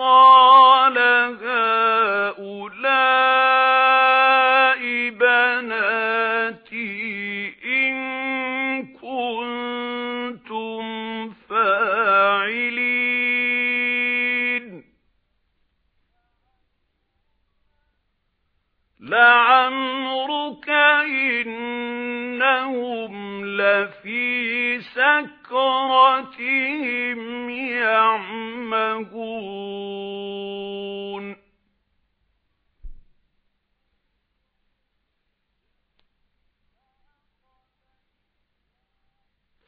قَالَ هَؤُلَاءِ بَنَاتِي إِن كُنتُمْ فَاعِلِينَ. لَعَمْرُكَ إِنَّهُمْ لَفِي سَكْرَتِهِمْ يَعْمَهُونَ.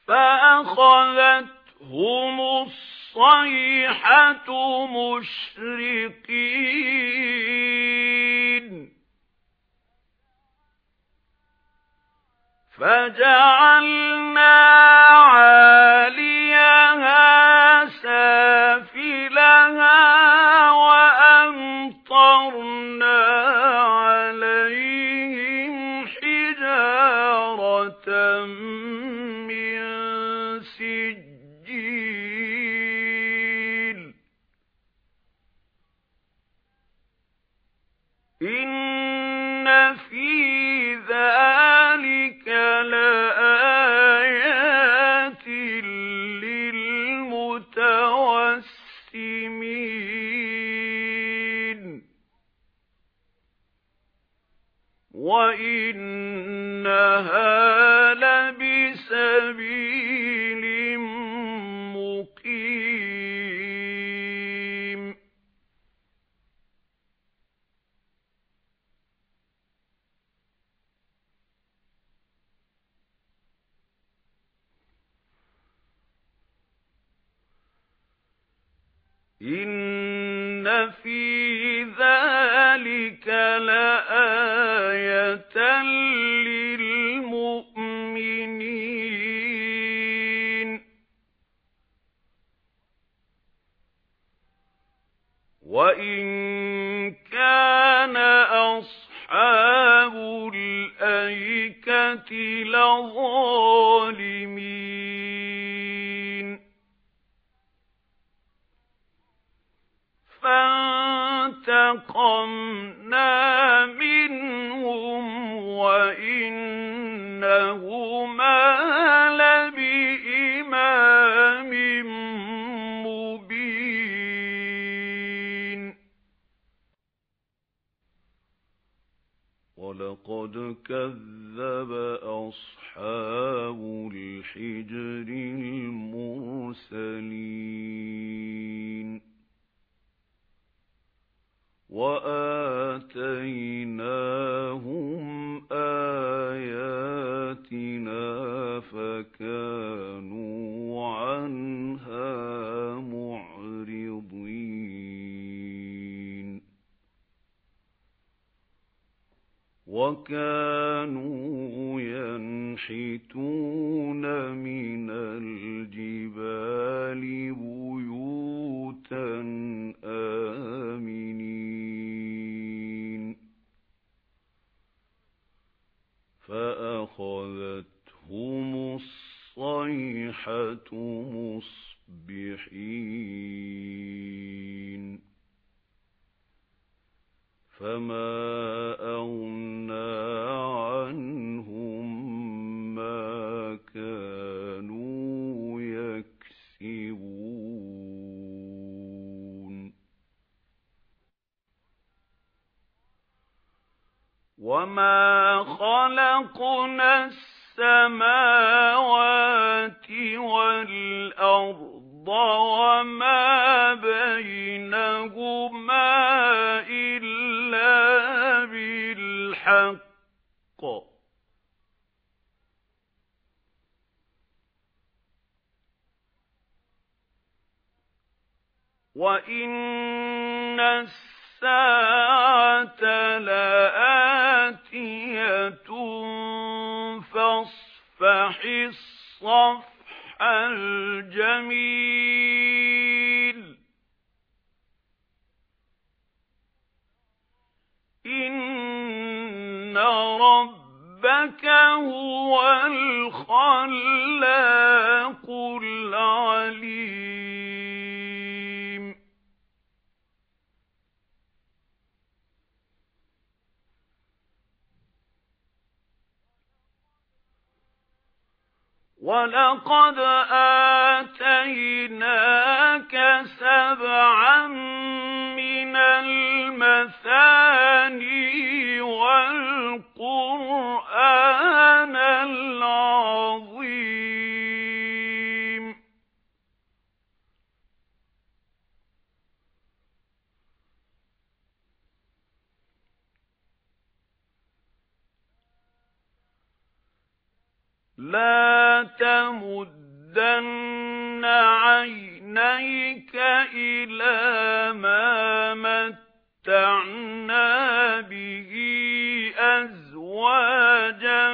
فَأَخَذَتْهُمُ الصَّيْحَةُ مُشْرِقِينَ. فَجَعَلْنَا عَالِيَهَا سَافِلَهَا وَأَمْطَرْنَا وَإِنَّهَا لَبِسَبِيلٍ مُقِيمٍ. إِنَّ فِي فَانتَقَمْنَا مِنْهُمْ وَإِنَّهُمَا لَبِإِمَامٍ مُبِينٍ. وَلَقَدْ كَذَّبَ أَصْحَابُ الْحِجْرِ الْمُرْسَلِينَ. فَكَانُوا عَنْهَا مُعْرِضِينَ وَكَانُوا يَنْحِتُونَ مِنَ الْجِبَالِ بُيُوتًا آمِنِينَ فَأَخَذَتْهُمُ الصَّيْحَةُ مُصْبِحِينَ. فَمَا أَغْنَى عَنْهُم مَّا كَانُوا يَكْسِبُونَ. وَمَا خَلَقْنَا السَّمَاوَاتِ وَالْأَرْضَ وَمَا بَيْنَهُمَا إِلَّا بِالْحَقِّ. وَإِنَّ السَّاعَةَ لَآتِيَةٌ فَاصْفَحِ الصَّفْحَ الْجَمِيلَ. إِنَّ رَبَّكَ هُوَ الْخَلَّاقُ الْعَلِيمُ. وَلَقَدْ آتَيْنَاكَ سَبْعًا مِنَ الْمَثَانِي وَالْقُرْآنَ الْعَظِيمَ. لَا تَمُدَّنَّ عَيْنَيْكَ إِلَى مَا مَتَّعْنَا بِهِ أَزْوَاجًا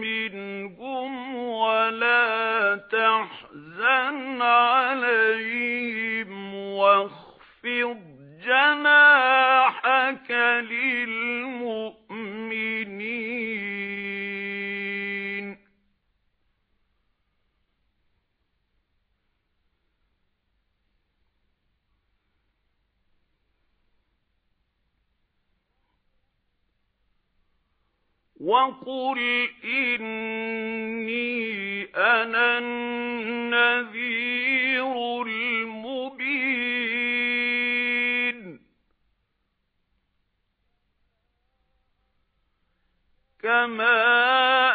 مِنْهُمْ وَلَا تَحْزَنْ عَلَيْهِمْ وَاخْفِضْ جَنَاحَكَ لِلْمُؤْمِنِينَ وَقُلْ إِنِّي أَنَا النَّذِيرُ الْمُبِينُ كَمَا